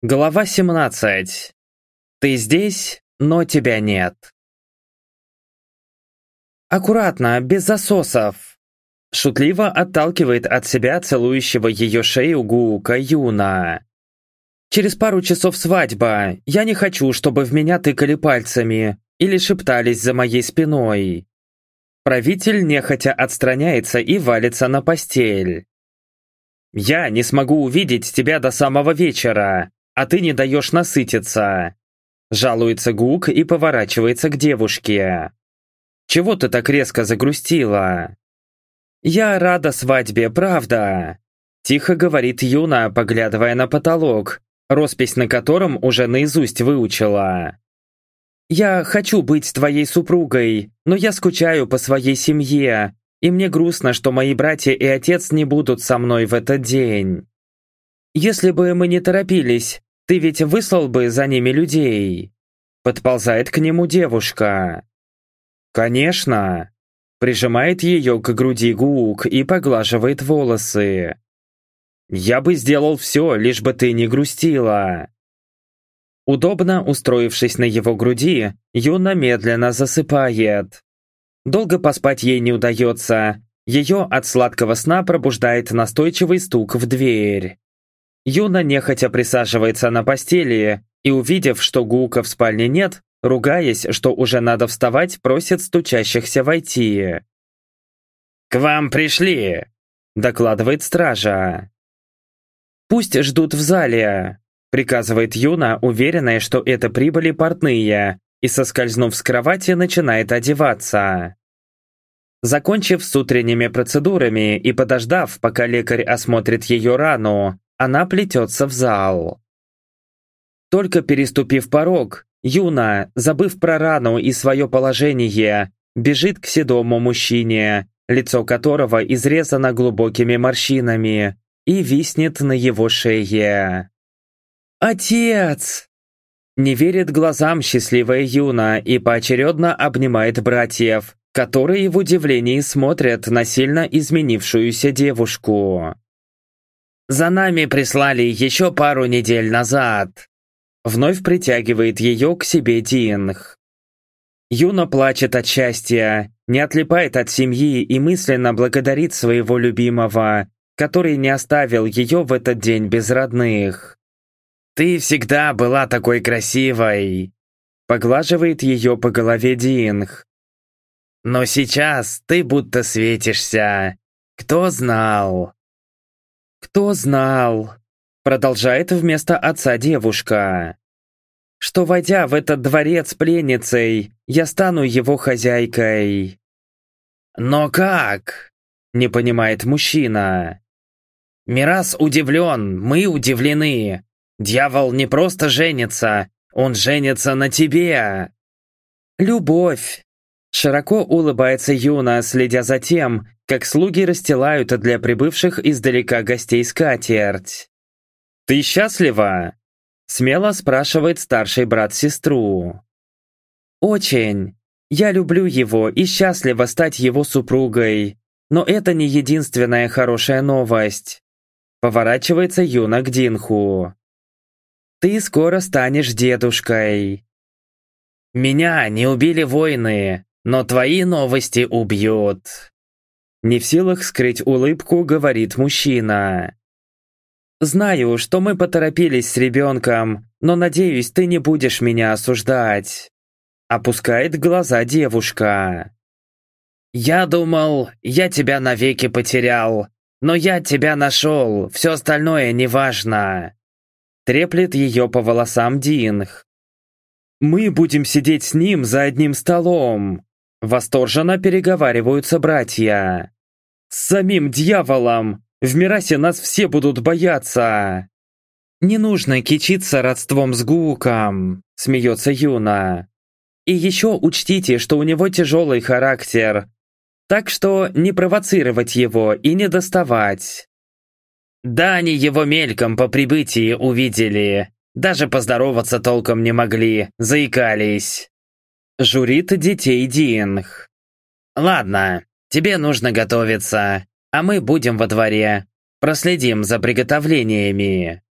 Глава 17. Ты здесь, но тебя нет. Аккуратно, без засосов. Шутливо отталкивает от себя целующего ее шею Гуука Юна. Через пару часов свадьба. Я не хочу, чтобы в меня тыкали пальцами или шептались за моей спиной. Правитель нехотя отстраняется и валится на постель. Я не смогу увидеть тебя до самого вечера, а ты не даешь насытиться!» Жалуется Гук и поворачивается к девушке. «Чего ты так резко загрустила?» «Я рада свадьбе, правда!» Тихо говорит Юна, поглядывая на потолок, роспись на котором уже наизусть выучила. «Я хочу быть твоей супругой, но я скучаю по своей семье, и мне грустно, что мои братья и отец не будут со мной в этот день. Если бы мы не торопились, ты ведь выслал бы за ними людей. Подползает к нему девушка. Конечно. Прижимает ее к груди Гук и поглаживает волосы. Я бы сделал все, лишь бы ты не грустила. Удобно устроившись на его груди, Юна медленно засыпает. Долго поспать ей не удается. Ее от сладкого сна пробуждает настойчивый стук в дверь. Юна нехотя присаживается на постели и, увидев, что Гука в спальне нет, ругаясь, что уже надо вставать, просит стучащихся войти. «К вам пришли!» – докладывает стража. «Пусть ждут в зале», – приказывает Юна, уверенная, что это прибыли портные, и, соскользнув с кровати, начинает одеваться. Закончив с утренними процедурами и подождав, пока лекарь осмотрит ее рану, она плетется в зал. Только переступив порог, Юна, забыв про рану и свое положение, бежит к седому мужчине, лицо которого изрезано глубокими морщинами, и виснет на его шее. «Отец!» Не верит глазам счастливая Юна и поочередно обнимает братьев, которые в удивлении смотрят на сильно изменившуюся девушку. «За нами прислали еще пару недель назад», вновь притягивает ее к себе Динг. Юна плачет от счастья, не отлипает от семьи и мысленно благодарит своего любимого, который не оставил ее в этот день без родных. «Ты всегда была такой красивой!» Поглаживает ее по голове Динг. Но сейчас ты будто светишься. Кто знал?» «Кто знал?» Продолжает вместо отца девушка. «Что, войдя в этот дворец пленницей, я стану его хозяйкой». «Но как?» Не понимает мужчина. «Мирас удивлен, мы удивлены. Дьявол не просто женится, он женится на тебе!» «Любовь!» Широко улыбается Юна, следя за тем, как слуги расстилают для прибывших издалека гостей скатерть. «Ты счастлива?» Смело спрашивает старший брат сестру. «Очень. Я люблю его и счастлива стать его супругой. Но это не единственная хорошая новость». Поворачивается Юна к Динху. «Ты скоро станешь дедушкой». «Меня не убили воины, но твои новости убьют». Не в силах скрыть улыбку, говорит мужчина. «Знаю, что мы поторопились с ребенком, но надеюсь, ты не будешь меня осуждать». Опускает глаза девушка. «Я думал, я тебя навеки потерял, но я тебя нашел, все остальное неважно». Треплет ее по волосам Динг. «Мы будем сидеть с ним за одним столом», Восторженно переговариваются братья. «С самим дьяволом! В Мирасе нас все будут бояться!» «Не нужно кичиться родством с Гуком», — смеется Юна. «И еще учтите, что у него тяжелый характер, так что не провоцировать его и не доставать». «Да они его мельком по прибытии увидели, даже поздороваться толком не могли, заикались». Журит детей Динг. «Ладно, тебе нужно готовиться, а мы будем во дворе. Проследим за приготовлениями».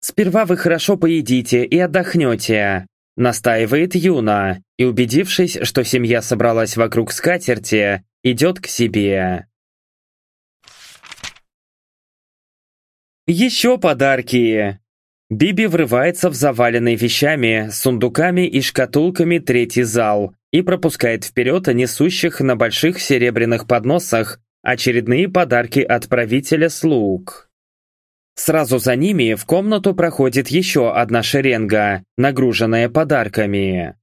«Сперва вы хорошо поедите и отдохнете», настаивает Юна, и, убедившись, что семья собралась вокруг скатерти, идет к себе. Еще подарки! Биби врывается в заваленный вещами, сундуками и шкатулками третий зал и пропускает вперед несущих на больших серебряных подносах очередные подарки от правителя слуг. Сразу за ними в комнату проходит еще одна шеренга, нагруженная подарками.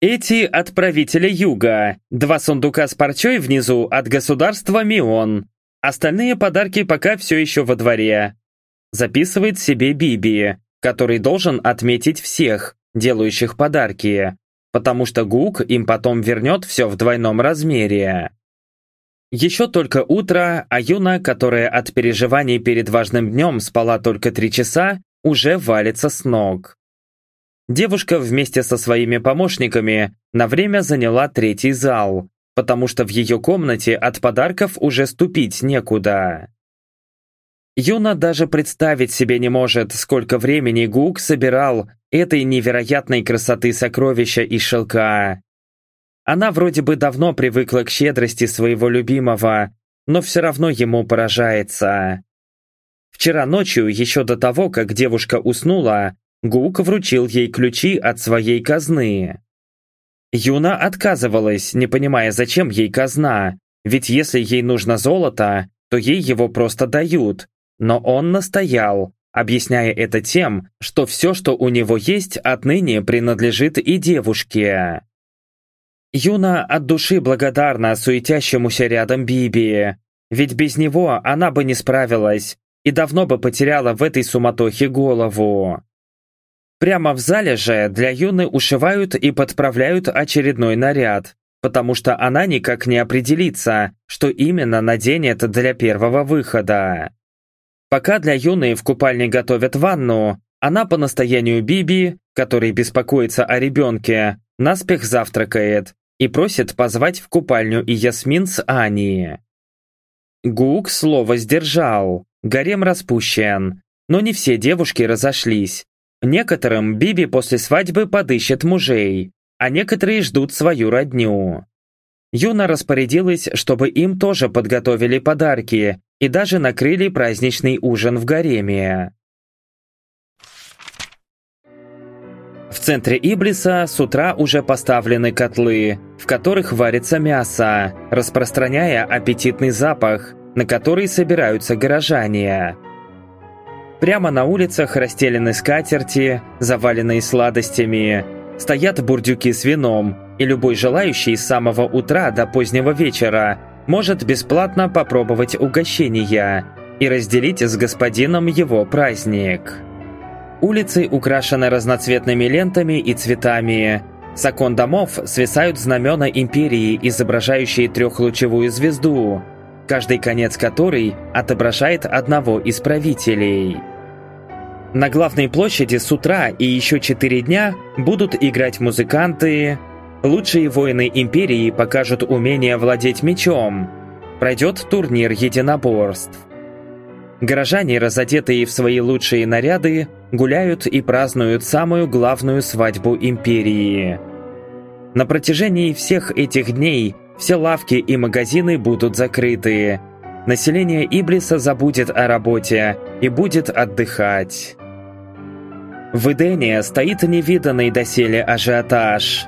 Эти отправители юга, два сундука с парчой внизу от государства Мион. Остальные подарки пока все еще во дворе. Записывает себе Биби, который должен отметить всех, делающих подарки, потому что Гук им потом вернет все в двойном размере. Еще только утро, а Юна, которая от переживаний перед важным днем спала только три часа, уже валится с ног. Девушка вместе со своими помощниками на время заняла третий зал, потому что в ее комнате от подарков уже ступить некуда. Юна даже представить себе не может, сколько времени Гук собирал этой невероятной красоты сокровища и шелка. Она вроде бы давно привыкла к щедрости своего любимого, но все равно ему поражается. Вчера ночью, еще до того, как девушка уснула, Гук вручил ей ключи от своей казны. Юна отказывалась, не понимая, зачем ей казна, ведь если ей нужно золото, то ей его просто дают, но он настоял, объясняя это тем, что все, что у него есть, отныне принадлежит и девушке. Юна от души благодарна суетящемуся рядом Биби, ведь без него она бы не справилась и давно бы потеряла в этой суматохе голову. Прямо в зале же для Юны ушивают и подправляют очередной наряд, потому что она никак не определится, что именно наденет для первого выхода. Пока для Юны в купальне готовят ванну, она по настоянию Биби, который беспокоится о ребенке, наспех завтракает и просит позвать в купальню и Ясмин с Ани. Гук слово сдержал, гарем распущен, но не все девушки разошлись. Некоторым Биби после свадьбы подыщет мужей, а некоторые ждут свою родню. Юна распорядилась, чтобы им тоже подготовили подарки и даже накрыли праздничный ужин в гареме. В центре Иблиса с утра уже поставлены котлы, в которых варится мясо, распространяя аппетитный запах, на который собираются горожане. Прямо на улицах расстелены скатерти, заваленные сладостями, стоят бурдюки с вином, и любой желающий с самого утра до позднего вечера может бесплатно попробовать угощения и разделить с господином его праздник. Улицы украшены разноцветными лентами и цветами. С окон домов свисают знамена империи, изображающие трехлучевую звезду, каждый конец которой отображает одного из правителей. На главной площади с утра и еще четыре дня будут играть музыканты. Лучшие воины империи покажут умение владеть мечом. Пройдет турнир единоборств. Горожане, разодетые в свои лучшие наряды, гуляют и празднуют самую главную свадьбу империи. На протяжении всех этих дней все лавки и магазины будут закрыты. Население Иблиса забудет о работе и будет отдыхать. В Эдене стоит невиданный доселе ажиотаж.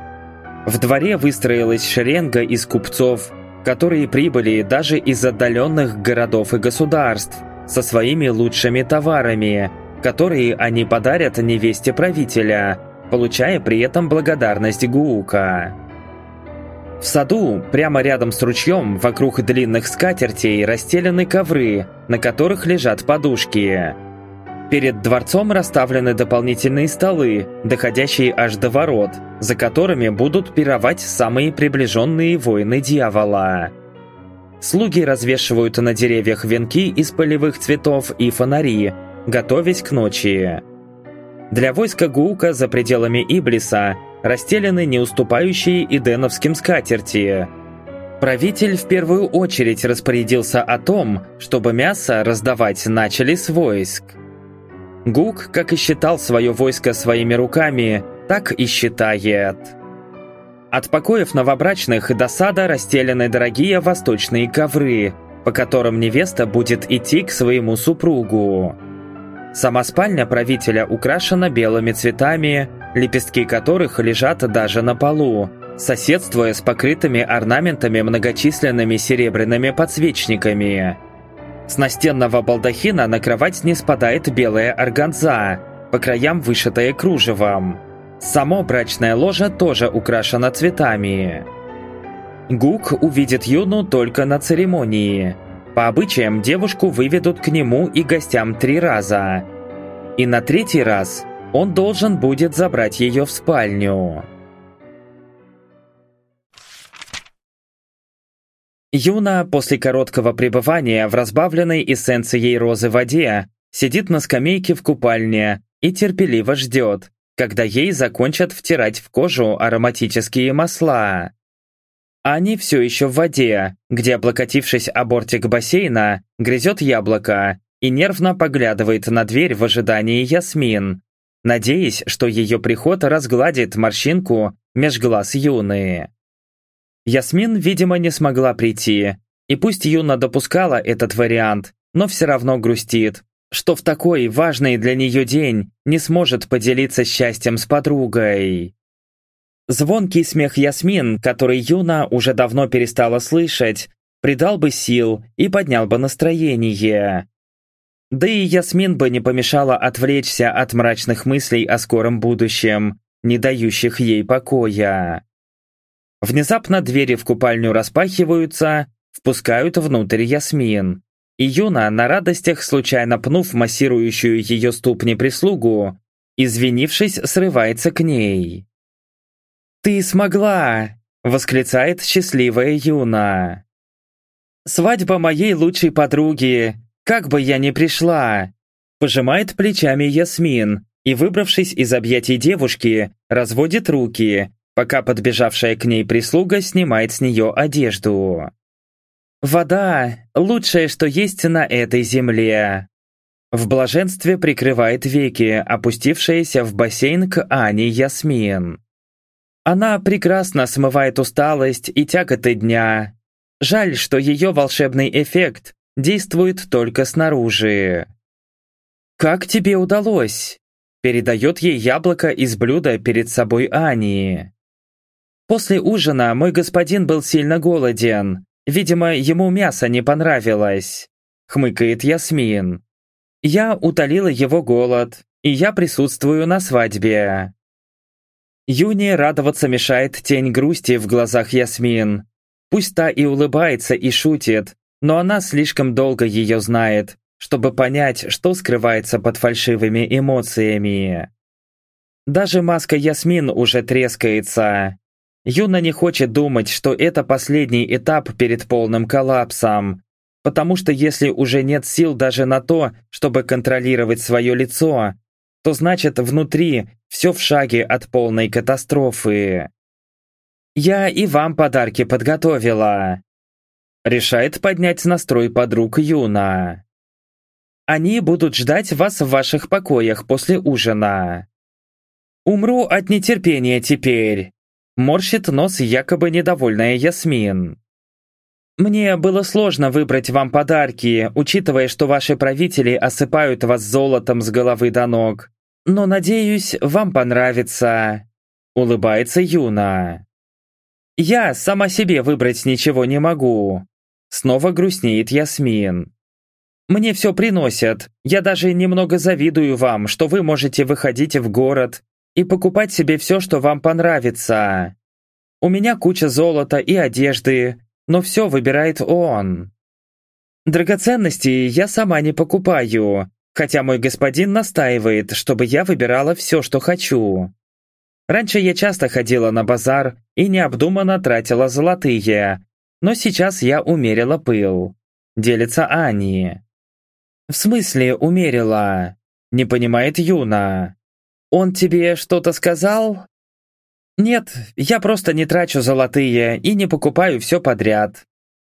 В дворе выстроилась шеренга из купцов, которые прибыли даже из отдаленных городов и государств, со своими лучшими товарами, которые они подарят невесте правителя, получая при этом благодарность Гуука. В саду, прямо рядом с ручьем, вокруг длинных скатертей расстелены ковры, на которых лежат подушки. Перед дворцом расставлены дополнительные столы, доходящие аж до ворот, за которыми будут пировать самые приближенные воины дьявола. Слуги развешивают на деревьях венки из полевых цветов и фонари, готовясь к ночи. Для войска Гуука за пределами Иблиса расстелены не уступающие иденовским скатерти. Правитель в первую очередь распорядился о том, чтобы мясо раздавать начали с войск. Гук, как и считал свое войско своими руками, так и считает. От покоев новобрачных до сада расстелены дорогие восточные ковры, по которым невеста будет идти к своему супругу. Сама спальня правителя украшена белыми цветами, лепестки которых лежат даже на полу, соседствуя с покрытыми орнаментами многочисленными серебряными подсвечниками. С настенного балдахина на кровать не спадает белая органза, по краям вышитая кружевом. Само брачное ложе тоже украшено цветами. Гук увидит Юну только на церемонии. По обычаям девушку выведут к нему и гостям три раза. И на третий раз он должен будет забрать ее в спальню. Юна после короткого пребывания в разбавленной эссенцией розы воде сидит на скамейке в купальне и терпеливо ждет, когда ей закончат втирать в кожу ароматические масла. Они все еще в воде, где, облокотившись о бортик бассейна, грызет яблоко и нервно поглядывает на дверь в ожидании Ясмин, надеясь, что ее приход разгладит морщинку меж глаз Юны. Ясмин, видимо, не смогла прийти, и пусть Юна допускала этот вариант, но все равно грустит, что в такой важный для нее день не сможет поделиться счастьем с подругой. Звонкий смех Ясмин, который Юна уже давно перестала слышать, придал бы сил и поднял бы настроение. Да и Ясмин бы не помешала отвлечься от мрачных мыслей о скором будущем, не дающих ей покоя. Внезапно двери в купальню распахиваются, впускают внутрь Ясмин. И Юна, на радостях случайно пнув массирующую ее ступни прислугу, извинившись, срывается к ней. «Ты смогла!» — восклицает счастливая Юна. «Свадьба моей лучшей подруги! Как бы я ни пришла!» Пожимает плечами Ясмин и, выбравшись из объятий девушки, разводит руки, пока подбежавшая к ней прислуга снимает с нее одежду. «Вода – лучшее, что есть на этой земле!» В блаженстве прикрывает веки, опустившаяся в бассейн к Ане Ясмин. Она прекрасно смывает усталость и тяготы дня. Жаль, что ее волшебный эффект действует только снаружи. «Как тебе удалось?» Передает ей яблоко из блюда перед собой Ани. После ужина мой господин был сильно голоден. Видимо, ему мясо не понравилось. Хмыкает Ясмин. Я утолила его голод, и я присутствую на свадьбе. Юне радоваться мешает тень грусти в глазах Ясмин. Пусть та и улыбается, и шутит, но она слишком долго ее знает, чтобы понять, что скрывается под фальшивыми эмоциями. Даже маска Ясмин уже трескается. Юна не хочет думать, что это последний этап перед полным коллапсом, потому что если уже нет сил даже на то, чтобы контролировать свое лицо, то значит внутри все в шаге от полной катастрофы. «Я и вам подарки подготовила», — решает поднять настрой подруг Юна. «Они будут ждать вас в ваших покоях после ужина». «Умру от нетерпения теперь», Морщит нос якобы недовольная Ясмин. «Мне было сложно выбрать вам подарки, учитывая, что ваши правители осыпают вас золотом с головы до ног. Но, надеюсь, вам понравится», — улыбается Юна. «Я сама себе выбрать ничего не могу», — снова грустнеет Ясмин. «Мне все приносят. Я даже немного завидую вам, что вы можете выходить в город, и покупать себе все, что вам понравится. У меня куча золота и одежды, но все выбирает он. Драгоценности я сама не покупаю, хотя мой господин настаивает, чтобы я выбирала все, что хочу. Раньше я часто ходила на базар и необдуманно тратила золотые, но сейчас я умерила пыл. Делится Ани. В смысле умерила? Не понимает Юна. «Он тебе что-то сказал?» «Нет, я просто не трачу золотые и не покупаю все подряд».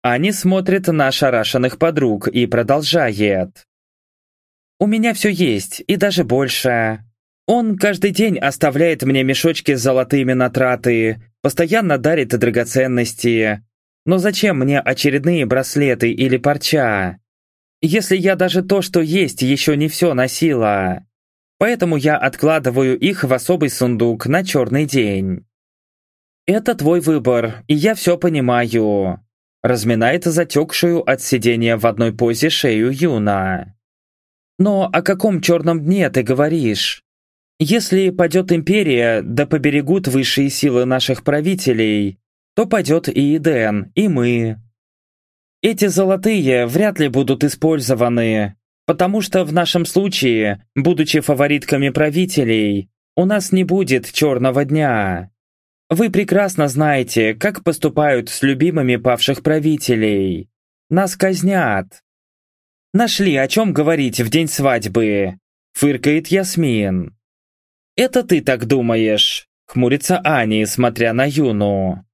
Ани смотрит на ошарашенных подруг и продолжает. У меня все есть, и даже больше. Он каждый день оставляет мне мешочки с золотыми на траты, постоянно дарит драгоценности. Но зачем мне очередные браслеты или парча? Если я даже то, что есть, еще не все носила. Поэтому я откладываю их в особый сундук на черный день. Это твой выбор, и я все понимаю. Разминает затекшую от сидения в одной позе шею Юна. Но о каком черном дне ты говоришь? Если падет империя, да поберегут высшие силы наших правителей, то падет и Иден, и мы. Эти золотые вряд ли будут использованы, потому что в нашем случае, будучи фаворитками правителей, у нас не будет черного дня. Вы прекрасно знаете, как поступают с любимыми павших правителей. Нас казнят. Нашли о чем говорить в день свадьбы, фыркает Ясмин. «Это ты так думаешь», — хмурится Ани, смотря на Юну.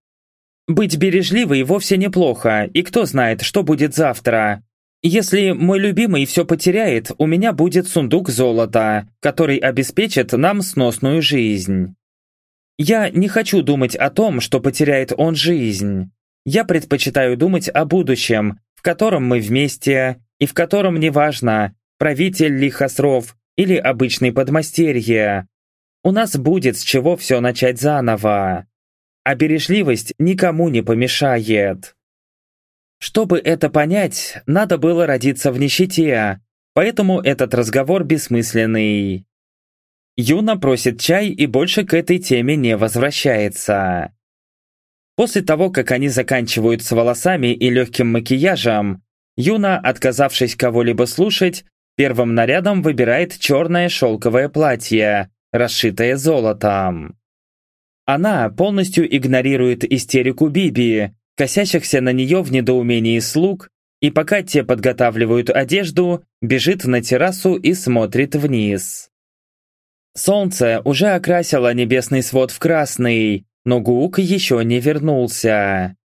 «Быть бережливой вовсе неплохо, и кто знает, что будет завтра. Если мой любимый все потеряет, у меня будет сундук золота, который обеспечит нам сносную жизнь. Я не хочу думать о том, что потеряет он жизнь. Я предпочитаю думать о будущем, в котором мы вместе, и в котором неважно, правитель ли Хасров или обычный подмастерье, у нас будет с чего все начать заново. А бережливость никому не помешает. Чтобы это понять, надо было родиться в нищете, поэтому этот разговор бессмысленный. Юна просит чай и больше к этой теме не возвращается. После того, как они заканчивают с волосами и легким макияжем, Юна, отказавшись кого-либо слушать, первым нарядом выбирает черное шелковое платье, расшитое золотом. Она полностью игнорирует истерику Биби, косящихся на нее в недоумении слуг, и пока те подготавливают одежду, бежит на террасу и смотрит вниз. Солнце уже окрасило небесный свод в красный, но Гук еще не вернулся.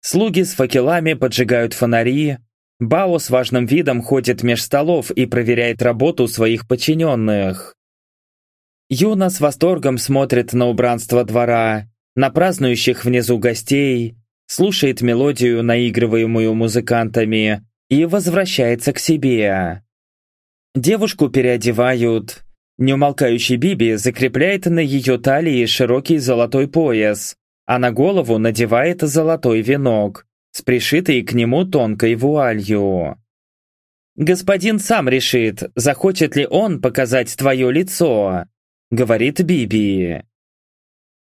Слуги с факелами поджигают фонари, Бао с важным видом ходит меж столов и проверяет работу своих подчиненных. Юна с восторгом смотрит на убранство двора, на празднующих внизу гостей, слушает мелодию, наигрываемую музыкантами, и возвращается к себе. Девушку переодевают. Неумолкающий Биби закрепляет на ее талии широкий золотой пояс, а на голову надевает золотой венок с пришитой к нему тонкой вуалью. «Господин сам решит, захочет ли он показать твое лицо», — говорит Биби.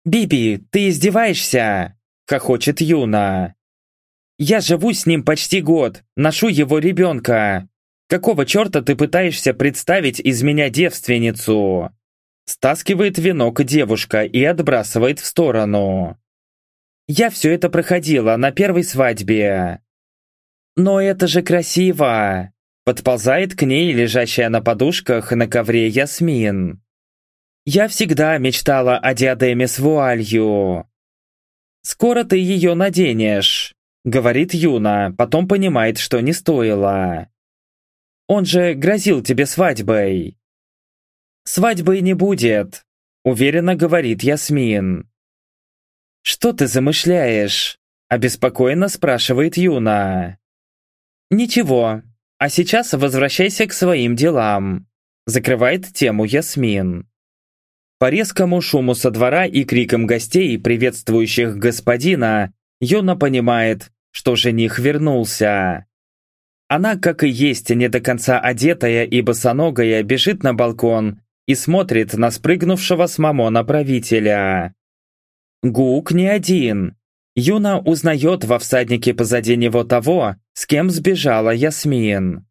«Биби, ты издеваешься?» — хохочет Юна. «Я живу с ним почти год, ношу его ребенка. Какого черта ты пытаешься представить из меня девственницу?» Стаскивает венок девушка и отбрасывает в сторону. «Я все это проходила на первой свадьбе». «Но это же красиво!» Подползает к ней лежащая на подушках на ковре Ясмин. Я всегда мечтала о диадеме с вуалью. Скоро ты ее наденешь, говорит Юна, потом понимает, что не стоило. Он же грозил тебе свадьбой. Свадьбы не будет, уверенно говорит Ясмин. Что ты замышляешь? Обеспокоенно спрашивает Юна. Ничего, а сейчас возвращайся к своим делам. Закрывает тему Ясмин. По резкому шуму со двора и крикам гостей, приветствующих господина, Юна понимает, что жених вернулся. Она, как и есть, не до конца одетая и босоногая, бежит на балкон и смотрит на спрыгнувшего с мамона правителя. Гук не один. Юна узнает во всаднике позади него того, с кем сбежала Ясмин.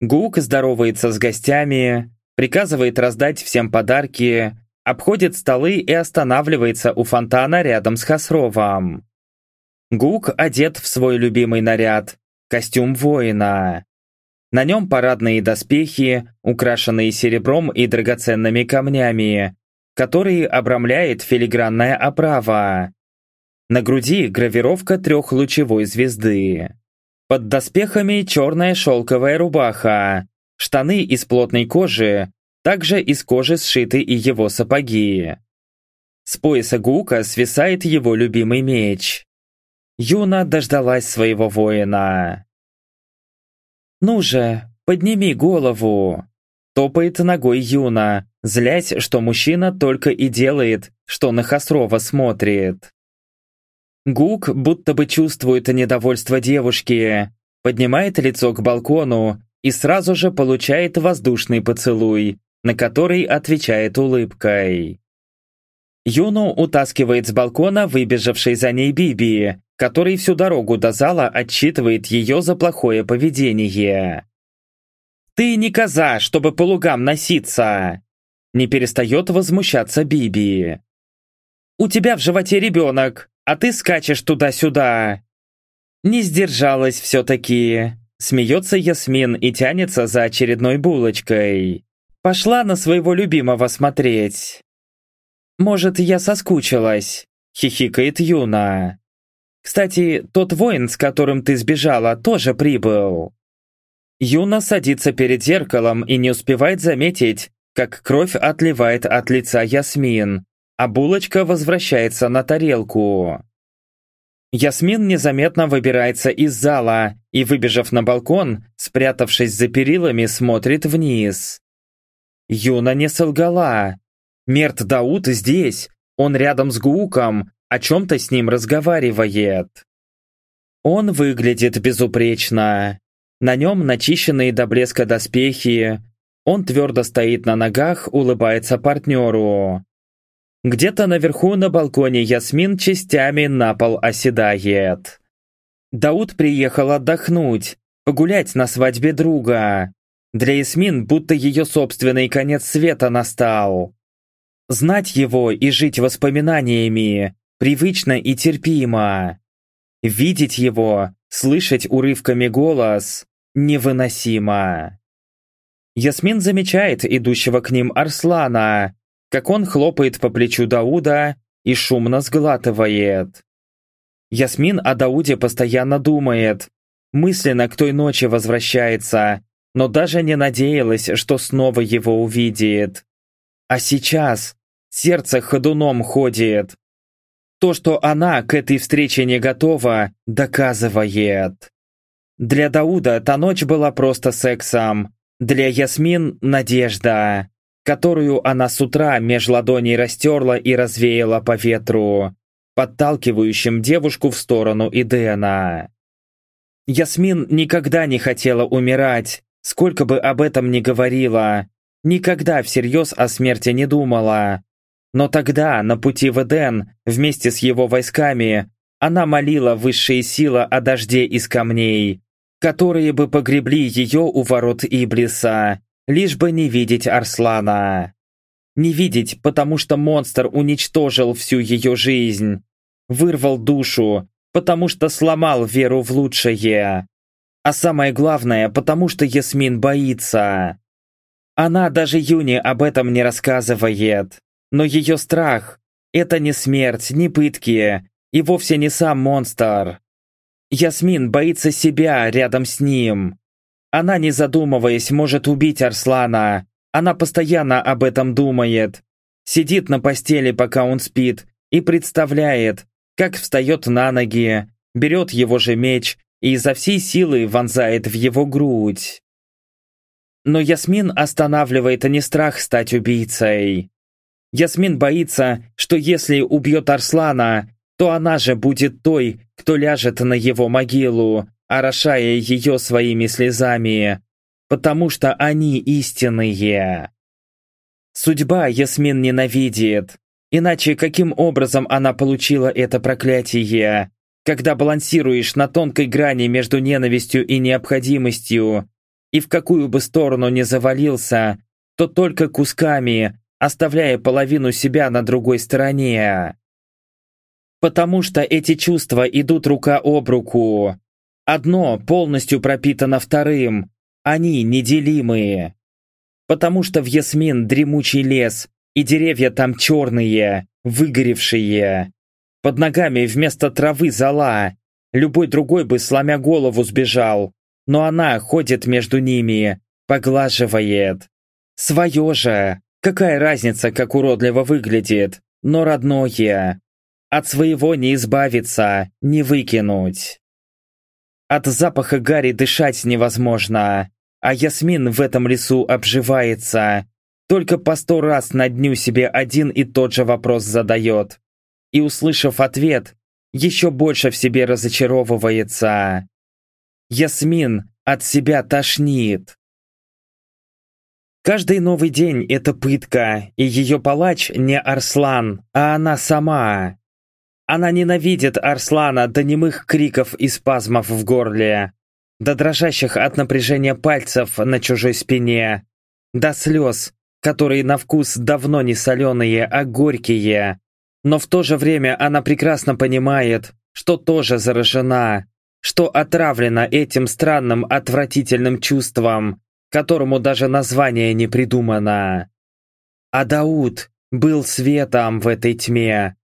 Гук здоровается с гостями, приказывает раздать всем подарки, обходит столы и останавливается у фонтана рядом с Хасровом. Гук одет в свой любимый наряд – костюм воина. На нем парадные доспехи, украшенные серебром и драгоценными камнями, которые обрамляет филигранная оправа. На груди гравировка трехлучевой звезды. Под доспехами черная шелковая рубаха, штаны из плотной кожи, также из кожи сшиты и его сапоги. С пояса Гука свисает его любимый меч. Юна дождалась своего воина. «Ну же, подними голову!» Топает ногой Юна, злясь, что мужчина только и делает, что на Хасрова смотрит. Гук будто бы чувствует недовольство девушки, поднимает лицо к балкону и сразу же получает воздушный поцелуй, на который отвечает улыбкой. Юну утаскивает с балкона выбежавший за ней Биби, который всю дорогу до зала отчитывает ее за плохое поведение. «Ты не коза, чтобы по лугам носиться!» Не перестает возмущаться Биби. «У тебя в животе ребенок, а ты скачешь туда-сюда!» Не сдержалась все-таки. Смеется Ясмин и тянется за очередной булочкой. Пошла на своего любимого смотреть. «Может, я соскучилась?» — хихикает Юна. «Кстати, тот воин, с которым ты сбежала, тоже прибыл». Юна садится перед зеркалом и не успевает заметить, как кровь отливает от лица Ясмин, а булочка возвращается на тарелку. Ясмин незаметно выбирается из зала и, выбежав на балкон, спрятавшись за перилами, смотрит вниз. Юна не солгала. Мерт Дауд здесь, он рядом с Гуком, о чем-то с ним разговаривает. Он выглядит безупречно. На нем начищенные до блеска доспехи. Он твердо стоит на ногах, улыбается партнеру. Где-то наверху на балконе Ясмин частями на пол оседает. Дауд приехал отдохнуть, погулять на свадьбе друга. Для Ясмин будто ее собственный конец света настал. Знать его и жить воспоминаниями привычно и терпимо. Видеть его, слышать урывками голос невыносимо. Ясмин замечает идущего к ним Арслана, как он хлопает по плечу Дауда и шумно сглатывает. Ясмин о Дауде постоянно думает, мысленно к той ночи возвращается, но даже не надеялась, что снова его увидит. А сейчас сердце ходуном ходит. То, что она к этой встрече не готова, доказывает. Для Дауда та ночь была просто сексом. Для Ясмин – надежда, которую она с утра меж ладоней растерла и развеяла по ветру, подталкивающим девушку в сторону Идена. Ясмин никогда не хотела умирать, сколько бы об этом ни говорила, никогда всерьез о смерти не думала. Но тогда, на пути в Эден, вместе с его войсками, она молила высшие силы о дожде из камней, которые бы погребли ее у ворот Иблиса, лишь бы не видеть Арслана. Не видеть, потому что монстр уничтожил всю ее жизнь, вырвал душу, потому что сломал веру в лучшее. А самое главное, потому что Ясмин боится. Она даже Юне об этом не рассказывает. Но ее страх – это не смерть, не пытки, и вовсе не сам монстр. Ясмин боится себя рядом с ним. Она, не задумываясь, может убить Арслана. Она постоянно об этом думает. Сидит на постели, пока он спит, и представляет, как встает на ноги, берет его же меч и изо всей силы вонзает в его грудь. Но Ясмин останавливает не страх стать убийцей. Ясмин боится, что если убьет Арслана, то она же будет той, кто ляжет на его могилу, орошая ее своими слезами, потому что они истинные. Судьба Ясмин ненавидит, иначе каким образом она получила это проклятие, когда балансируешь на тонкой грани между ненавистью и необходимостью, и в какую бы сторону ни завалился, то только кусками, оставляя половину себя на другой стороне. Потому что эти чувства идут рука об руку. Одно полностью пропитано вторым, они неделимые. Потому что в Ясмин дремучий лес, и деревья там черные, выгоревшие. Под ногами вместо травы зола. Любой другой бы, сломя голову, сбежал. Но она ходит между ними, поглаживает. Свое же. Какая разница, как уродливо выглядит, но родное. От своего не избавиться, не выкинуть. От запаха гари дышать невозможно, а Ясмин в этом лесу обживается. Только по сто раз на дню себе один и тот же вопрос задает. И, услышав ответ, еще больше в себе разочаровывается. Ясмин от себя тошнит. Каждый новый день – это пытка, и ее палач не Арслан, а она сама. Она ненавидит Арслана до немых криков и спазмов в горле, до дрожащих от напряжения пальцев на чужой спине, до слез, которые на вкус давно не соленые, а горькие. Но в то же время она прекрасно понимает, что тоже заражена, что отравлена этим странным отвратительным чувством, которому даже название не придумано. А Дауд был светом в этой тьме,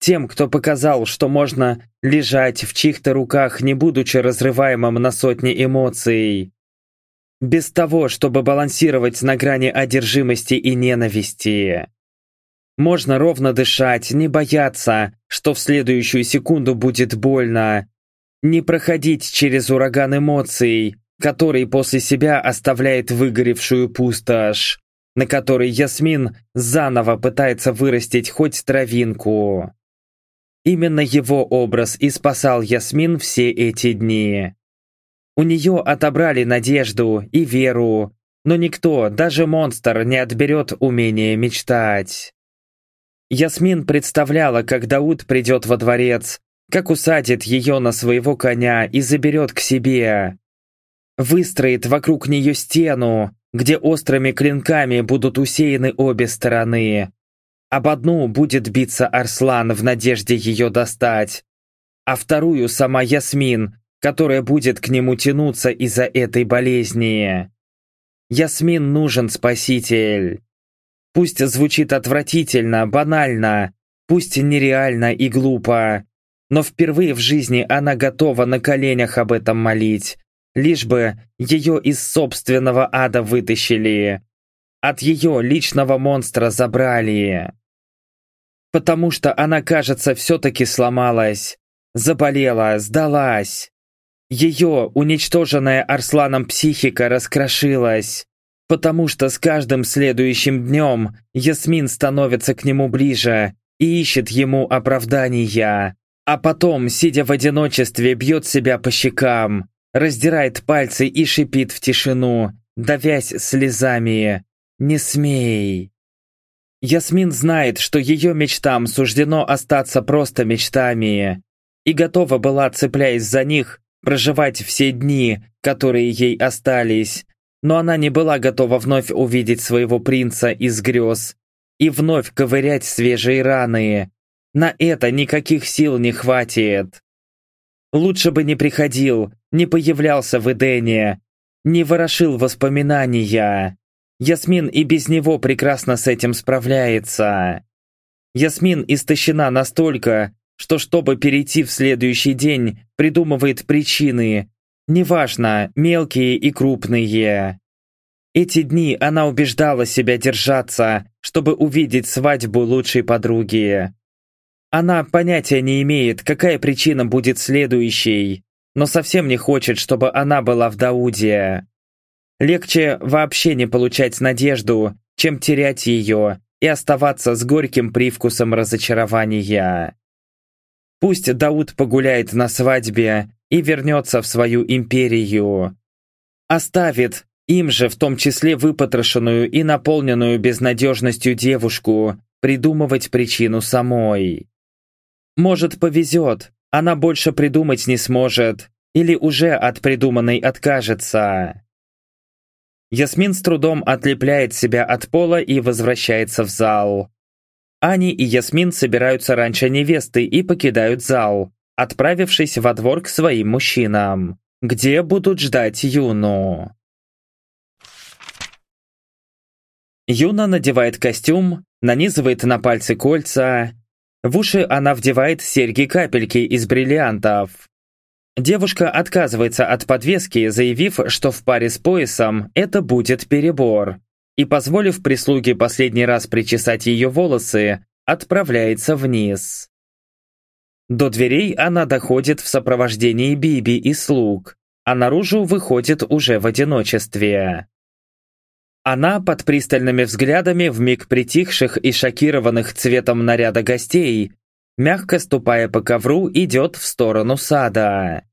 тем, кто показал, что можно лежать в чьих-то руках, не будучи разрываемым на сотни эмоций. Без того, чтобы балансировать на грани одержимости и ненависти. Можно ровно дышать, не бояться, что в следующую секунду будет больно. Не проходить через ураган эмоций, который после себя оставляет выгоревшую пустошь, на которой Ясмин заново пытается вырастить хоть травинку. Именно его образ и спасал Ясмин все эти дни. У нее отобрали надежду и веру, но никто, даже монстр, не отберет умение мечтать. Ясмин представляла, как Дауд придет во дворец, как усадит ее на своего коня и заберет к себе. Выстроит вокруг нее стену, где острыми клинками будут усеяны обе стороны, об одну будет биться Арслан в надежде ее достать, а вторую сама Ясмин, которая будет к нему тянуться из-за этой болезни. Ясмин нужен спаситель. Пусть звучит отвратительно, банально, пусть нереально и глупо, но впервые в жизни она готова на коленях об этом молить, лишь бы ее из собственного ада вытащили. От ее личного монстра забрали потому что она, кажется, все-таки сломалась, заболела, сдалась. Ее уничтоженная Арсланом психика раскрошилась, потому что с каждым следующим днем Ясмин становится к нему ближе и ищет ему оправдания, а потом, сидя в одиночестве, бьет себя по щекам, раздирает пальцы и шипит в тишину, давясь слезами. «Не смей!» Ясмин знает, что ее мечтам суждено остаться просто мечтами, и готова была, цепляясь за них, проживать все дни, которые ей остались, но она не была готова вновь увидеть своего принца из грез и вновь ковырять свежие раны. На это никаких сил не хватит. Лучше бы не приходил, не появлялся в Эдене, не ворошил воспоминания. Ясмин и без него прекрасно с этим справляется. Ясмин истощена настолько, что чтобы перейти в следующий день, придумывает причины, неважно, мелкие и крупные. Эти дни она убеждала себя держаться, чтобы увидеть свадьбу лучшей подруги. Она понятия не имеет, какая причина будет следующей, но совсем не хочет, чтобы она была в Дауде. Легче вообще не получать надежду, чем терять ее и оставаться с горьким привкусом разочарования. Пусть Дауд погуляет на свадьбе и вернется в свою империю. Оставит им же в том числе выпотрошенную и наполненную безнадежностью девушку придумывать причину самой. Может повезет, она больше придумать не сможет или уже от придуманной откажется. Ясмин с трудом отлепляет себя от пола и возвращается в зал. Ани и Ясмин собираются раньше невесты и покидают зал, отправившись во двор к своим мужчинам, где будут ждать Юну. Юна надевает костюм, нанизывает на пальцы кольца. В уши она вдевает серьги-капельки из бриллиантов. Девушка отказывается от подвески, заявив, что в паре с поясом это будет перебор, и, позволив прислуге последний раз причесать ее волосы, отправляется вниз. До дверей она доходит в сопровождении Биби и слуг, а наружу выходит уже в одиночестве. Она под пристальными взглядами вмиг притихших и шокированных цветом наряда гостей, мягко ступая по ковру, идет в сторону сада.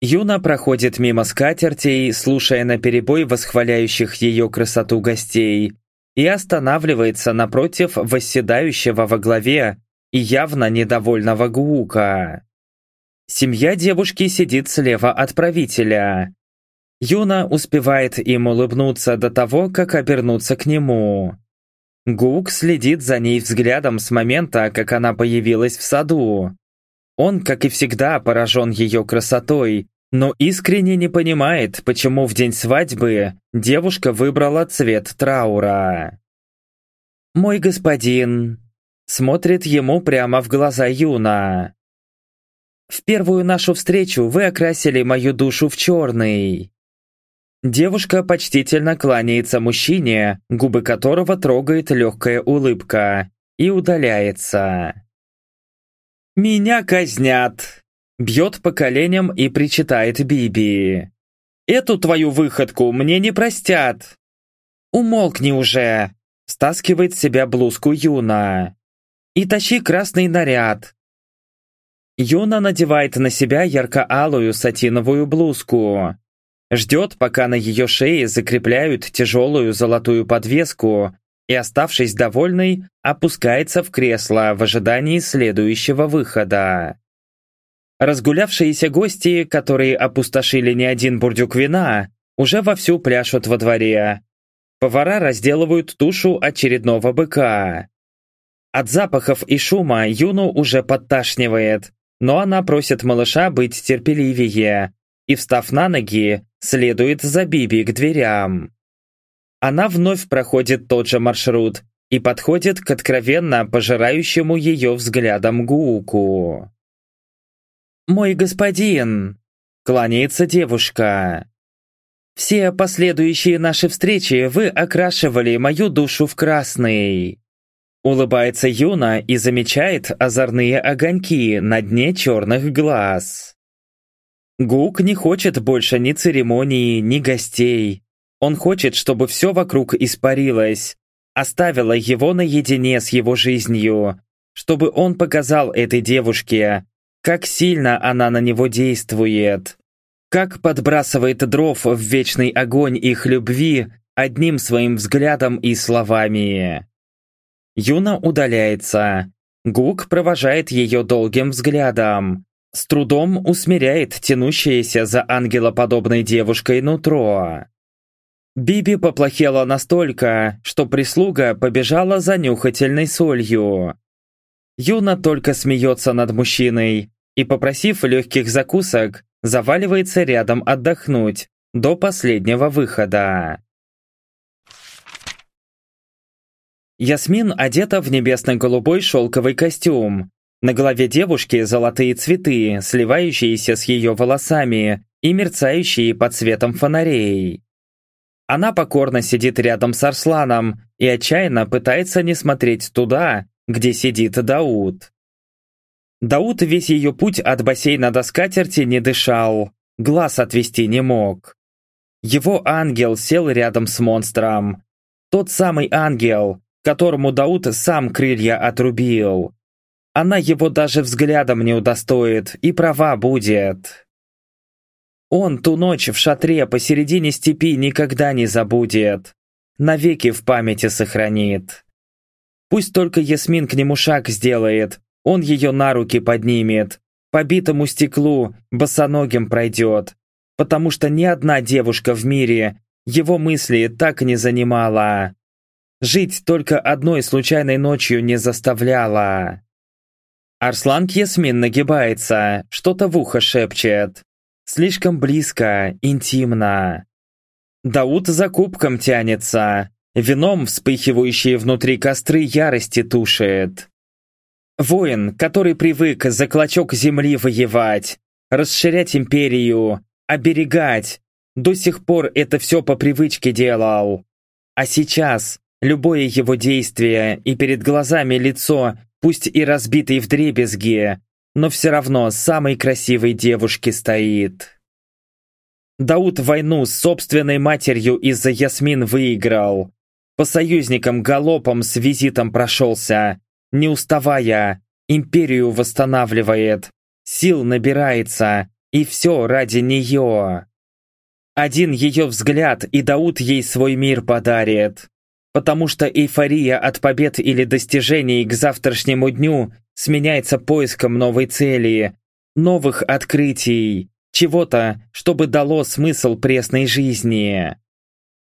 Юна проходит мимо скатертей, слушая наперебой восхваляющих ее красоту гостей, и останавливается напротив восседающего во главе и явно недовольного Гуука. Семья девушки сидит слева от правителя. Юна успевает им улыбнуться до того, как обернуться к нему. Гук следит за ней взглядом с момента, как она появилась в саду. Он, как и всегда, поражен ее красотой, но искренне не понимает, почему в день свадьбы девушка выбрала цвет траура. «Мой господин», смотрит ему прямо в глаза Юна. «В первую нашу встречу вы окрасили мою душу в черный». Девушка почтительно кланяется мужчине, губы которого трогает легкая улыбка, и удаляется. «Меня казнят!» Бьет по коленям и причитает Биби. «Эту твою выходку мне не простят!» «Умолкни уже!» Стаскивает с себя блузку Юна и тащи красный наряд». Юна надевает на себя ярко-алую сатиновую блузку. Ждет, пока на ее шее закрепляют тяжелую золотую подвеску и, оставшись довольной, опускается в кресло в ожидании следующего выхода. Разгулявшиеся гости, которые опустошили не один бурдюк вина, уже вовсю пляшут во дворе. Повара разделывают тушу очередного быка. От запахов и шума Юну уже подташнивает, но она просит малыша быть терпеливее и, встав на ноги, следует за Биби к дверям. Она вновь проходит тот же маршрут и подходит к откровенно пожирающему ее взглядом Гуку. «Мой господин!» – кланяется девушка. «Все последующие наши встречи вы окрашивали мою душу в красный. Улыбается Юна и замечает озорные огоньки на дне черных глаз. Гук не хочет больше ни церемонии, ни гостей. Он хочет, чтобы все вокруг испарилось, оставило его наедине с его жизнью, чтобы он показал этой девушке, как сильно она на него действует, как подбрасывает дров в вечный огонь их любви одним своим взглядом и словами. Юна удаляется. Гук провожает ее долгим взглядом. С трудом усмиряет тянущееся за ангелоподобной девушкой нутро. Биби поплохела настолько, что прислуга побежала за нюхательной солью. Юна только смеется над мужчиной и, попросив легких закусок, заваливается рядом отдохнуть до последнего выхода. Ясмин одета в небесно-голубой шелковый костюм. На голове девушки золотые цветы, сливающиеся с ее волосами и мерцающие под светом фонарей. Она покорно сидит рядом с Арсланом и отчаянно пытается не смотреть туда, где сидит Дауд. Дауд весь ее путь от бассейна до скатерти не дышал, глаз отвести не мог. Его ангел сел рядом с монстром. Тот самый ангел, которому Дауд сам крылья отрубил. Она его даже взглядом не удостоит и права будет. Он ту ночь в шатре посередине степи никогда не забудет. Навеки в памяти сохранит. Пусть только Ясмин к нему шаг сделает, он ее на руки поднимет, по битому стеклу босоногим пройдет, потому что ни одна девушка в мире его мысли так не занимала. Жить только одной случайной ночью не заставляла. Арслан к Ясмин нагибается, что-то в ухо шепчет. Слишком близко, интимно. Дауд за кубком тянется, вином вспыхивающие внутри костры ярости тушит. Воин, который привык за клочок земли воевать, расширять империю, оберегать. До сих пор это все по привычке делал. А сейчас любое его действие и перед глазами лицо, пусть и разбитый в дребезги, но все равно самой красивой девушки стоит. Дауд войну с собственной матерью из-за Ясмин выиграл. По союзникам галопом с визитом прошелся, не уставая, империю восстанавливает, сил набирается, и все ради нее. Один ее взгляд, и Дауд ей свой мир подарит. Потому что эйфория от побед или достижений к завтрашнему дню сменяется поиском новой цели, новых открытий, чего-то, чтобы дало смысл пресной жизни.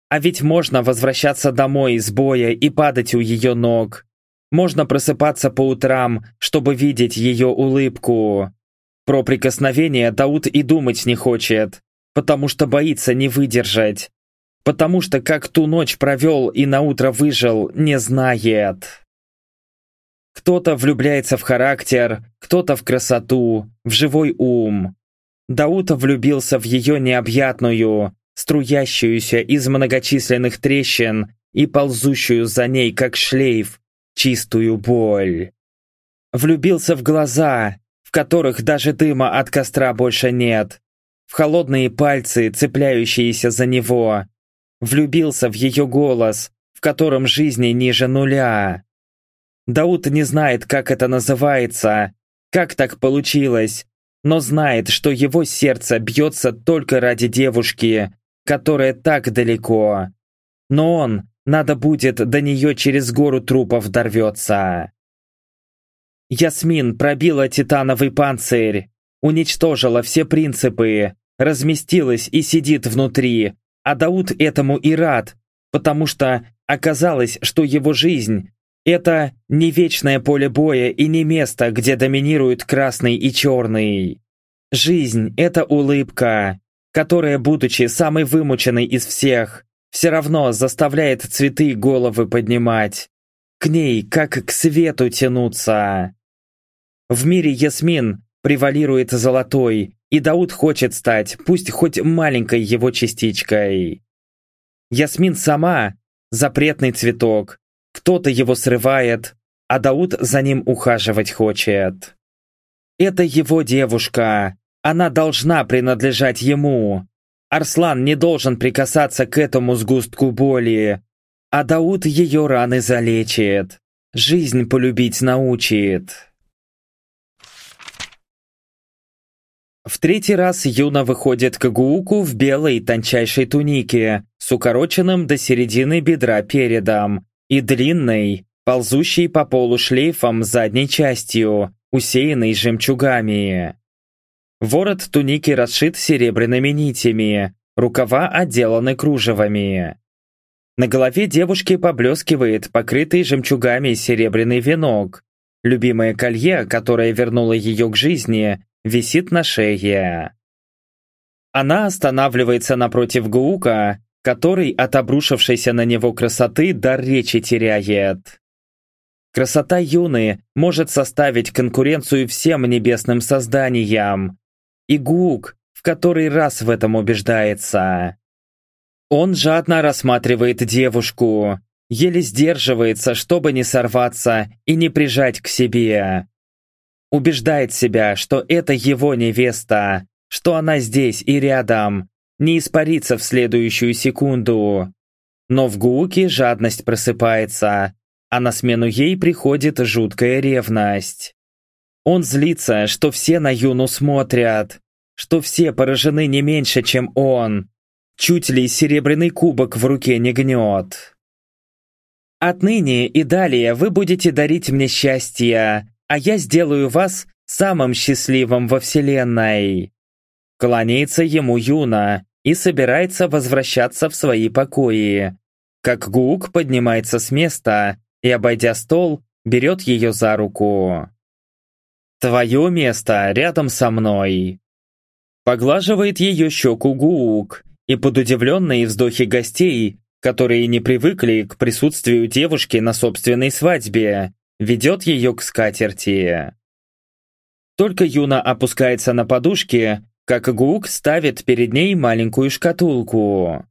А ведь можно возвращаться домой из боя и падать у ее ног. Можно просыпаться по утрам, чтобы видеть ее улыбку. Про прикосновение Дауд и думать не хочет потому что боится не выдержать, потому что как ту ночь провел и на утро выжил, не знает. Кто-то влюбляется в характер, кто-то в красоту, в живой ум. Даута влюбился в ее необъятную, струящуюся из многочисленных трещин и ползущую за ней, как шлейф, чистую боль. Влюбился в глаза, в которых даже дыма от костра больше нет, в холодные пальцы, цепляющиеся за него. Влюбился в ее голос, в котором жизни ниже нуля. Дауд не знает, как это называется, как так получилось, но знает, что его сердце бьется только ради девушки, которая так далеко. Но он, надо будет, до нее через гору трупов дорвется. Ясмин пробила титановый панцирь, уничтожила все принципы, разместилась и сидит внутри, а Дауд этому и рад, потому что оказалось, что его жизнь – это не вечное поле боя и не место, где доминируют красный и черный. Жизнь – это улыбка, которая, будучи самой вымученной из всех, все равно заставляет цветы головы поднимать. К ней, как к свету тянуться. В мире Ясмин превалирует золотой, и Дауд хочет стать, пусть хоть маленькой его частичкой. Ясмин сама – запретный цветок, кто-то его срывает, а Дауд за ним ухаживать хочет. Это его девушка, она должна принадлежать ему. Арслан не должен прикасаться к этому сгустку боли, а Дауд ее раны залечит, жизнь полюбить научит. В третий раз Юна выходит к Гууку в белой тончайшей тунике с укороченным до середины бедра передом и длинной, ползущей по полу шлейфом задней частью, усеянной жемчугами. Ворот туники расшит серебряными нитями, рукава отделаны кружевами. На голове девушки поблескивает покрытый жемчугами серебряный венок. Любимое колье, которое вернуло ее к жизни, висит на шее. Она останавливается напротив Гуука, который от обрушившейся на него красоты дар речи теряет. Красота Юны может составить конкуренцию всем небесным созданиям. И Гуук в который раз в этом убеждается. Он жадно рассматривает девушку, еле сдерживается, чтобы не сорваться и не прижать к себе убеждает себя, что это его невеста, что она здесь и рядом, не испарится в следующую секунду. Но в Гууке жадность просыпается, а на смену ей приходит жуткая ревность. Он злится, что все на Юну смотрят, что все поражены не меньше, чем он. Чуть ли серебряный кубок в руке не гнет. Отныне и далее вы будете дарить мне счастье, а я сделаю вас самым счастливым во Вселенной. Кланяется ему Юна и собирается возвращаться в свои покои. Как Гук поднимается с места и, обойдя стол, берет ее за руку. «Твое место рядом со мной!» Поглаживает ее щеку Гук, и под удивленные вздохи гостей, которые не привыкли к присутствию девушки на собственной свадьбе, ведет ее к скатерти. Только Юна опускается на подушке, как Гук ставит перед ней маленькую шкатулку.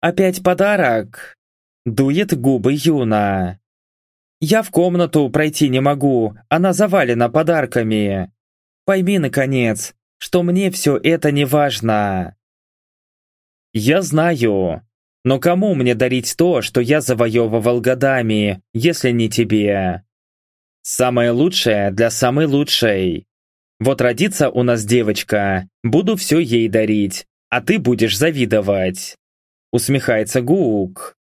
«Опять подарок?» – дует губы Юна. «Я в комнату пройти не могу, она завалена подарками. Пойми, наконец, что мне все это не важно». «Я знаю, но кому мне дарить то, что я завоевывал годами, если не тебе?» Самое лучшее для самой лучшей. Вот родится у нас девочка, буду все ей дарить, а ты будешь завидовать. Усмехается Гук.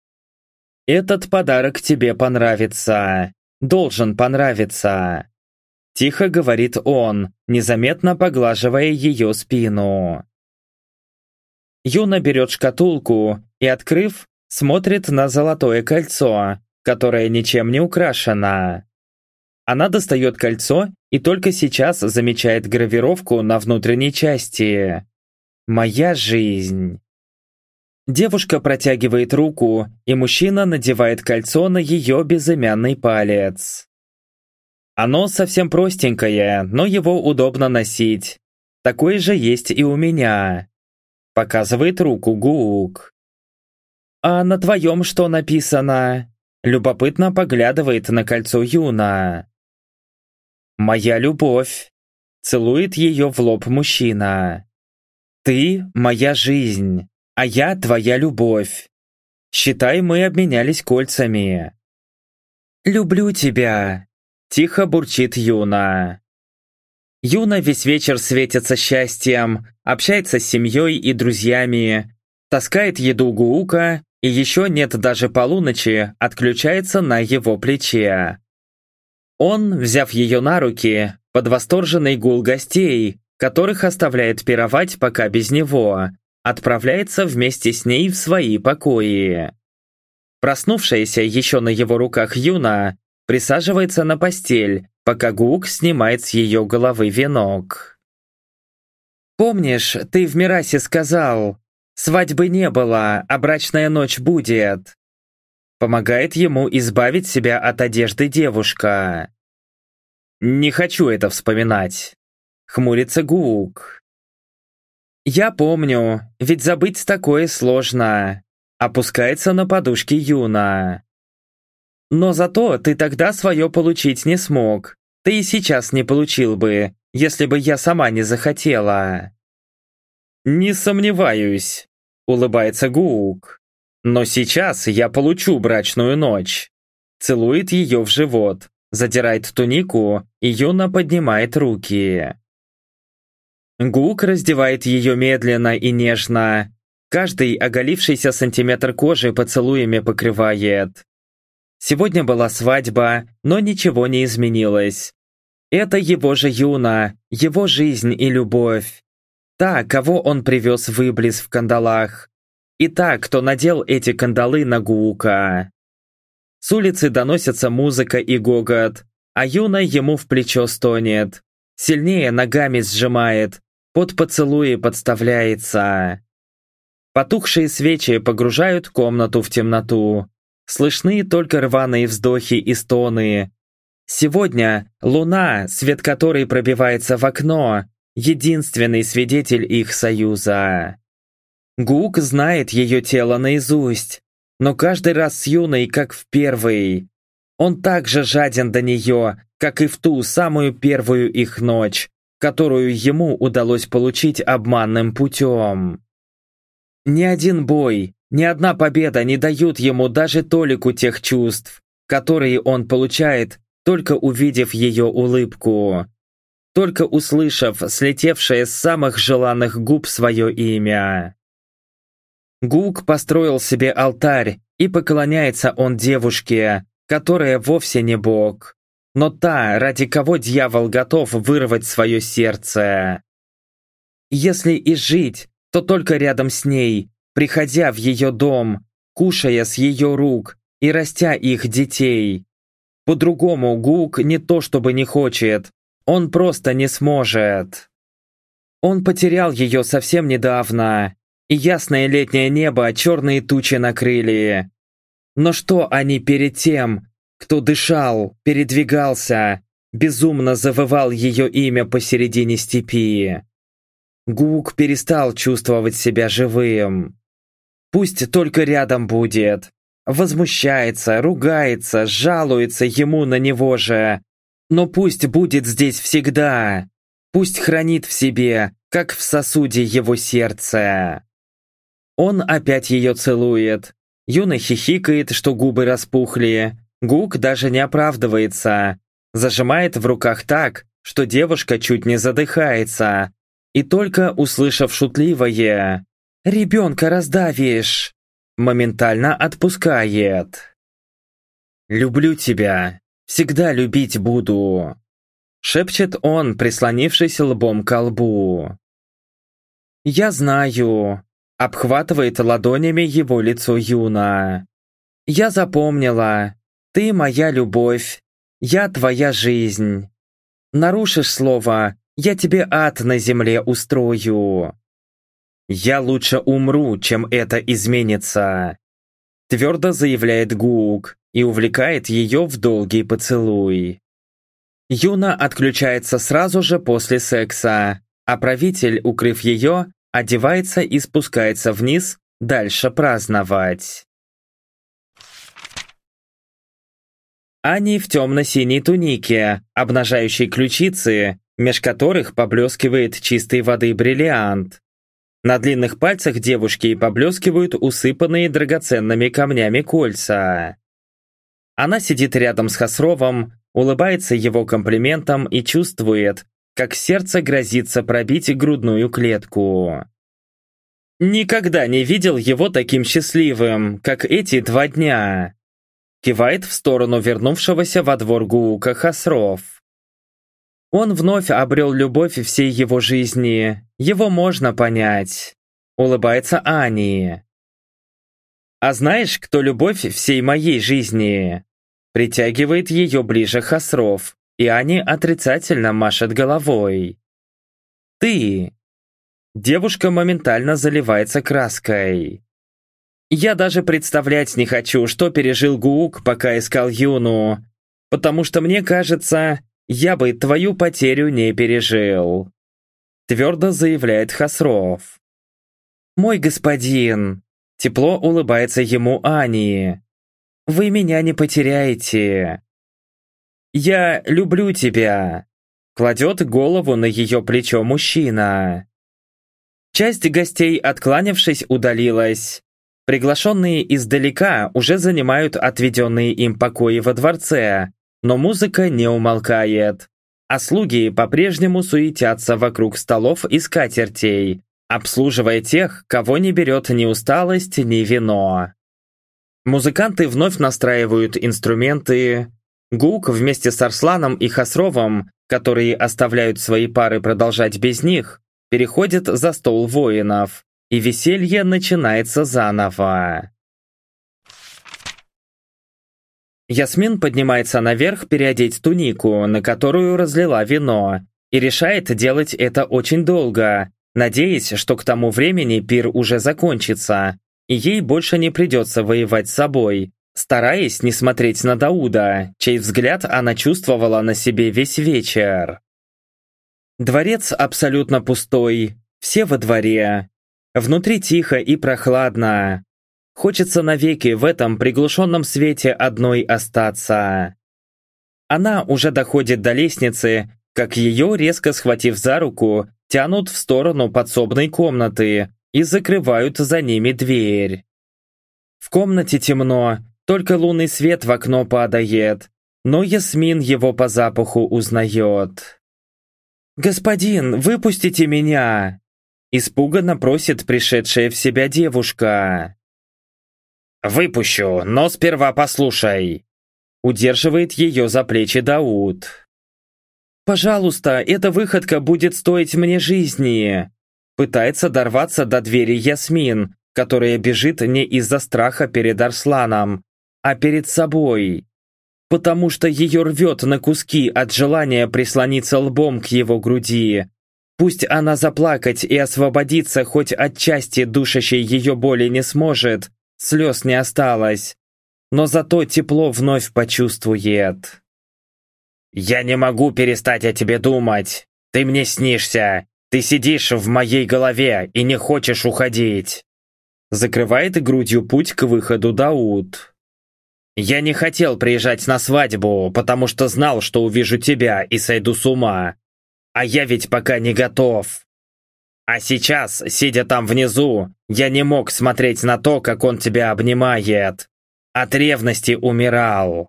Этот подарок тебе понравится. Должен понравиться. Тихо говорит он, незаметно поглаживая ее спину. Юна берет шкатулку и, открыв, смотрит на золотое кольцо, которое ничем не украшено. Она достает кольцо и только сейчас замечает гравировку на внутренней части. «Моя жизнь». Девушка протягивает руку, и мужчина надевает кольцо на ее безымянный палец. Оно совсем простенькое, но его удобно носить. Такое же есть и у меня. Показывает руку Гук. «А на твоем что написано?» Любопытно поглядывает на кольцо Юна. «Моя любовь!» Целует ее в лоб мужчина. «Ты – моя жизнь, а я – твоя любовь. Считай, мы обменялись кольцами». «Люблю тебя!» – тихо бурчит Юна. Юна весь вечер светится счастьем, общается с семьей и друзьями, таскает еду Гуука и еще нет даже полуночи, отключается на его плече. Он, взяв ее на руки, под восторженный гул гостей, которых оставляет пировать пока без него, отправляется вместе с ней в свои покои. Проснувшаяся еще на его руках Юна присаживается на постель, пока Гук снимает с ее головы венок. «Помнишь, ты в Мирасе сказал, свадьбы не было, а брачная ночь будет?» Помогает ему избавить себя от одежды девушка. «Не хочу это вспоминать», — хмурится Гук. «Я помню, ведь забыть такое сложно», — опускается на подушке Юна. «Но зато ты тогда свое получить не смог. Ты и сейчас не получил бы, если бы я сама не захотела». «Не сомневаюсь», — улыбается Гук. Но сейчас я получу брачную ночь. Целует ее в живот, задирает тунику, и Юна поднимает руки. Гук раздевает ее медленно и нежно. Каждый оголившийся сантиметр кожи поцелуями покрывает. Сегодня была свадьба, но ничего не изменилось. Это его же Юна, его жизнь и любовь. Та, кого он привез в Иблис в кандалах. И так, кто надел эти кандалы на Гуука. С улицы доносится музыка и гогот, а Юна ему в плечо стонет. Сильнее ногами сжимает, под поцелуи подставляется. Потухшие свечи погружают комнату в темноту. Слышны только рваные вздохи и стоны. Сегодня луна, свет которой пробивается в окно, единственный свидетель их союза. Гук знает ее тело наизусть, но каждый раз с юной, как в первый. Он так же жаден до нее, как и в ту самую первую их ночь, которую ему удалось получить обманным путем. Ни один бой, ни одна победа не дают ему даже толику тех чувств, которые он получает, только увидев ее улыбку, только услышав слетевшее с самых желанных губ свое имя. Гук построил себе алтарь, и поклоняется он девушке, которая вовсе не бог, но та, ради кого дьявол готов вырвать свое сердце. Если и жить, то только рядом с ней, приходя в ее дом, кушая с ее рук и растя их детей. По-другому Гук не то чтобы не хочет, он просто не сможет. Он потерял ее совсем недавно, и ясное летнее небо черные тучи накрыли. Но что они перед тем, кто дышал, передвигался, безумно завывал ее имя посередине степи. Гук перестал чувствовать себя живым. Пусть только рядом будет. Возмущается, ругается, жалуется ему на него же. Но пусть будет здесь всегда. Пусть хранит в себе, как в сосуде его сердце. Он опять ее целует. Юна хихикает, что губы распухли. Гук даже не оправдывается. Зажимает в руках так, что девушка чуть не задыхается. И только услышав шутливое «Ребенка раздавишь!» моментально отпускает. «Люблю тебя, всегда любить буду», шепчет он, прислонившись лбом к лбу. «Я знаю», обхватывает ладонями его лицо Юна. «Я запомнила, ты моя любовь, я твоя жизнь. Нарушишь слово, я тебе ад на земле устрою. Я лучше умру, чем это изменится. Твердо заявляет Гук и увлекает ее в долгий поцелуй. Юна отключается сразу же после секса, а правитель, укрыв ее, одевается и спускается вниз дальше праздновать. Ани в темно-синей тунике, обнажающей ключицы, меж которых поблескивает чистой воды бриллиант. На длинных пальцах девушки поблескивают усыпанные драгоценными камнями кольца. Она сидит рядом с Хасровом, улыбается его комплиментам и чувствует, как сердце грозится пробить грудную клетку. Никогда не видел его таким счастливым, как эти два дня. Кивает в сторону вернувшегося во двор Гуука Хасров. Он вновь обрел любовь всей его жизни. Его можно понять. Улыбается Ани. А знаешь, кто любовь всей моей жизни? Притягивает ее ближе Хасров, и Ани отрицательно машет головой. Ты. Девушка моментально заливается краской. Я даже представлять не хочу, что пережил Гуук, пока искал Юну, потому что мне кажется, я бы твою потерю не пережил», — твердо заявляет Хасров. «Мой господин», — тепло улыбается ему Ани, — «вы меня не потеряете». «Я люблю тебя», — кладет голову на ее плечо мужчина. Часть гостей, откланявшись, удалилась. Приглашенные издалека уже занимают отведенные им покои во дворце, но музыка не умолкает. А слуги по-прежнему суетятся вокруг столов и скатертей, обслуживая тех, кого не берет ни усталость, ни вино. Музыканты вновь настраивают инструменты. Гук вместе с Арсланом и Хасровом, которые оставляют свои пары продолжать без них, переходит за стол воинов, и веселье начинается заново. Ясмин поднимается наверх переодеть тунику, на которую разлила вино, и решает делать это очень долго, надеясь, что к тому времени пир уже закончится, и ей больше не придется воевать с собой, стараясь не смотреть на Дауда, чей взгляд она чувствовала на себе весь вечер. Дворец абсолютно пустой, все во дворе. Внутри тихо и прохладно. Хочется навеки в этом приглушенном свете одной остаться. Она уже доходит до лестницы, как ее, резко схватив за руку, тянут в сторону подсобной комнаты и закрывают за ними дверь. В комнате темно, только лунный свет в окно падает, но Ясмин его по запаху узнает. «Господин, выпустите меня!» Испуганно просит пришедшая в себя девушка. «Выпущу, но сперва послушай!» Удерживает ее за плечи Дауд. «Пожалуйста, эта выходка будет стоить мне жизни!» Пытается дорваться до двери Ясмин, которая бежит не из-за страха перед Арсланом, а перед собой. Потому что ее рвет на куски от желания прислониться лбом к его груди. Пусть она заплакать и освободиться хоть от части душащей ее боли не сможет, слез не осталось, но зато тепло вновь почувствует. Я не могу перестать о тебе думать. Ты мне снишься. Ты сидишь в моей голове и не хочешь уходить. Закрывает грудью путь к выходу Дауд. Я не хотел приезжать на свадьбу, потому что знал, что увижу тебя и сойду с ума. А я ведь пока не готов. А сейчас, сидя там внизу, я не мог смотреть на то, как он тебя обнимает. От ревности умирал.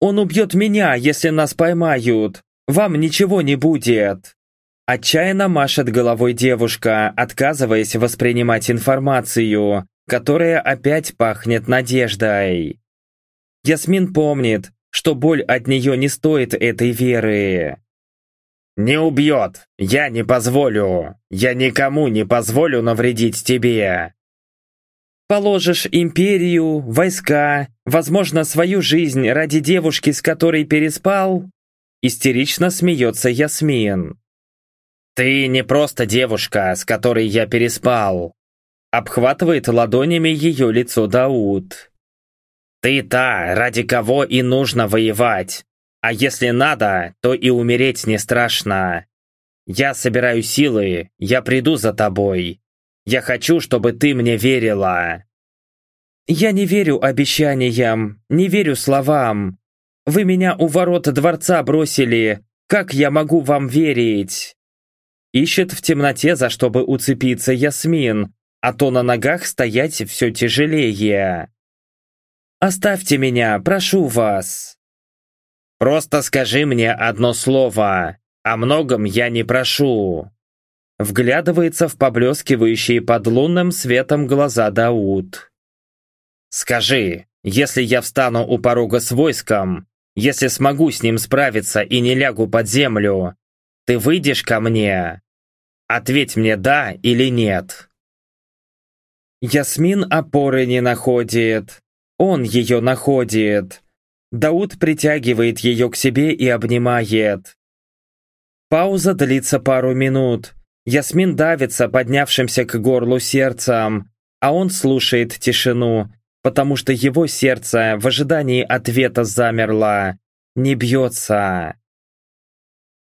Он убьет меня, если нас поймают. Вам ничего не будет. Отчаянно машет головой девушка, отказываясь воспринимать информацию, которая опять пахнет надеждой. Ясмин помнит, что боль от нее не стоит этой веры. «Не убьет! Я не позволю! Я никому не позволю навредить тебе!» Положишь империю, войска, возможно, свою жизнь ради девушки, с которой переспал? Истерично смеется Ясмин. «Ты не просто девушка, с которой я переспал!» Обхватывает ладонями ее лицо Дауд. «Ты та, ради кого и нужно воевать. А если надо, то и умереть не страшно. Я собираю силы, я приду за тобой. Я хочу, чтобы ты мне верила». «Я не верю обещаниям, не верю словам. Вы меня у ворот дворца бросили. Как я могу вам верить?» Ищет в темноте, за что бы уцепиться Ясмин, а то на ногах стоять все тяжелее. «Оставьте меня, прошу вас!» «Просто скажи мне одно слово, о многом я не прошу!» Вглядывается в поблескивающие под лунным светом глаза Дауд. «Скажи, если я встану у порога с войском, если смогу с ним справиться и не лягу под землю, ты выйдешь ко мне? Ответь мне «да» или «нет». Ясмин опоры не находит. Он ее находит. Дауд притягивает ее к себе и обнимает. Пауза длится пару минут. Ясмин давится поднявшимся к горлу сердцем, а он слушает тишину, потому что его сердце в ожидании ответа замерло, не бьется.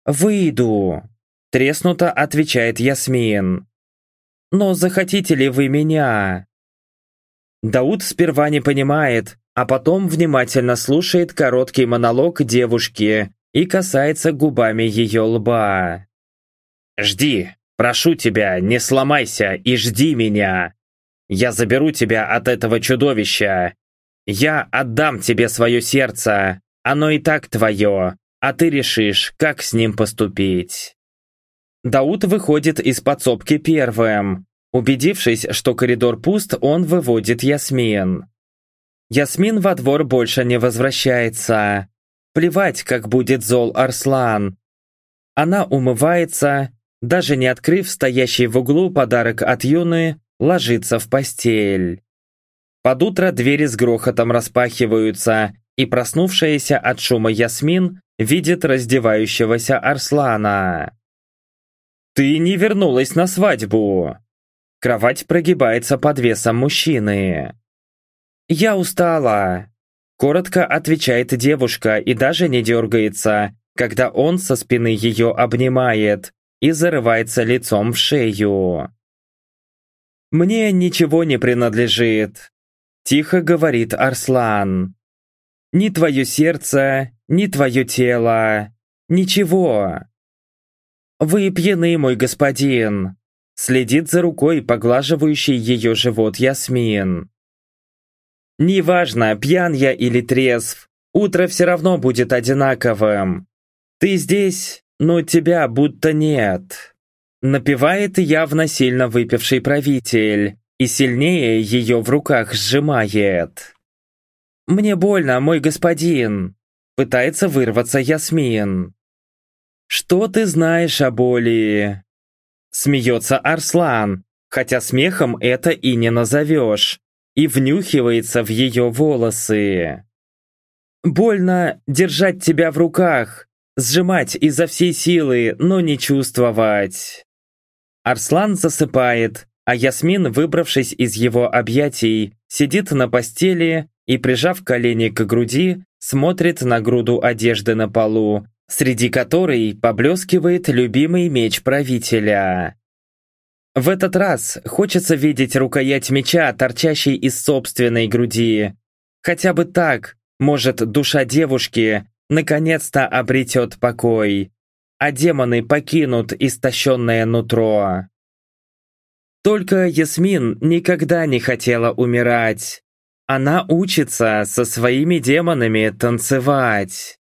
«Выйду», — треснуто отвечает Ясмин. «Но захотите ли вы меня?» Дауд сперва не понимает, а потом внимательно слушает короткий монолог девушки и касается губами ее лба. «Жди, прошу тебя, не сломайся и жди меня. Я заберу тебя от этого чудовища. Я отдам тебе свое сердце, оно и так твое, а ты решишь, как с ним поступить. Дауд выходит из подсобки первым. Убедившись, что коридор пуст, он выводит Ясмин. Ясмин во двор больше не возвращается. Плевать, как будет зол Арслан. Она умывается, даже не открыв стоящий в углу подарок от Юны, ложится в постель. Под утро двери с грохотом распахиваются, и проснувшаяся от шума Ясмин видит раздевающегося Арслана. «Ты не вернулась на свадьбу!» Кровать прогибается под весом мужчины. «Я устала!» Коротко отвечает девушка и даже не дергается, когда он со спины ее обнимает и зарывается лицом в шею. «Мне ничего не принадлежит», – тихо говорит Арслан. Ни твое сердце, ни твое тело. Ничего. Вы пьяны, мой господин. Следит за рукой, поглаживающий ее живот Ясмин. Неважно, пьян я или трезв, утро все равно будет одинаковым. Ты здесь, но тебя будто нет. Напевает явно сильно выпивший правитель и сильнее ее в руках сжимает. «Мне больно, мой господин!» Пытается вырваться Ясмин. «Что ты знаешь о боли?» Смеется Арслан, хотя смехом это и не назовешь, и внюхивается в ее волосы. «Больно держать тебя в руках, сжимать изо всей силы, но не чувствовать». Арслан засыпает, а Ясмин, выбравшись из его объятий, сидит на постели и, прижав колени к груди, смотрит на груду одежды на полу, среди которой поблескивает любимый меч правителя. В этот раз хочется видеть рукоять меча, торчащей из собственной груди. Хотя бы так, может, душа девушки наконец-то обретет покой, а демоны покинут истощенное нутро. Только Ясмин никогда не хотела умирать. Она учится со своими демонами танцевать.